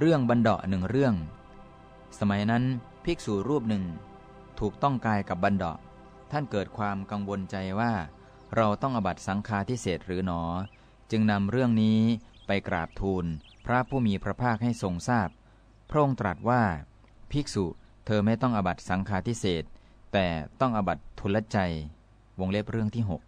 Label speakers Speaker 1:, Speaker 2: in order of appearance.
Speaker 1: เรื่องบันเดาะหนึ่งเรื่อง สมัยนั้นภิกษุรูปหนึ่ง ถูกต้องกายกับบันเดาะ ท่านเกิดความกังวลใจว่า เราต้องอบัตสังฆาทิเศษหรือหนอ จึงนำเรื่องนี้ไปกราบทูล พระผู้มีพระภาคให้ทรงทราบ พระองค์ตรัสว่า ภิกษุเธอไม่ต้องอบัตสังฆาทิเศษแต่ต้องอบัตทุลใจ วงเล็บเรื่องที่หก